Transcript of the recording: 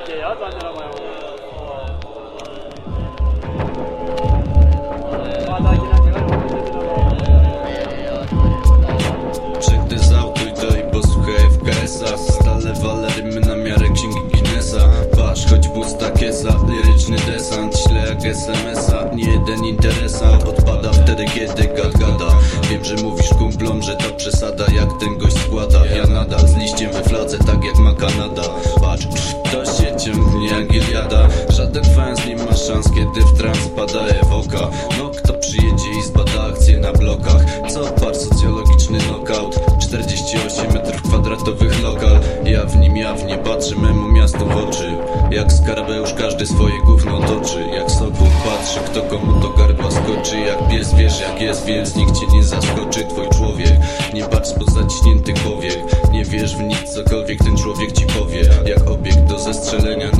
takie, ja to nie i posłuchaj FKS-a Stale walerymy na miarę księgi Guinnessa. Patrz, choć pusta tak kiesa, liryczny desant. Śle jak SMS-a, nie jeden interesant. Odpada wtedy, kiedy gad gada. Wiem, że mówisz kumplom, że to przesada Jak ten gość składa. Ja nadal z liściem we fladze, tak jak ma Kanada. Patrz, ktoś Żaden nie ma szans, kiedy w trans pada ewoka No kto przyjedzie i zbada akcję na blokach? Co par socjologiczny knockout? 48 metrów kwadratowych lokal. Ja w nim jawnie patrzę memu miastu w oczy. Jak skarabeusz każdy swoje gówno toczy. Jak sobą patrzy kto komu do gardła skoczy. Jak pies wiesz jak jest więc nikt cię nie zaskoczy. Twój człowiek nie patrz po zaciśniętych powiek Nie wiesz w nic cokolwiek ten człowiek ci powie. Jak obiekt do zestrzelenia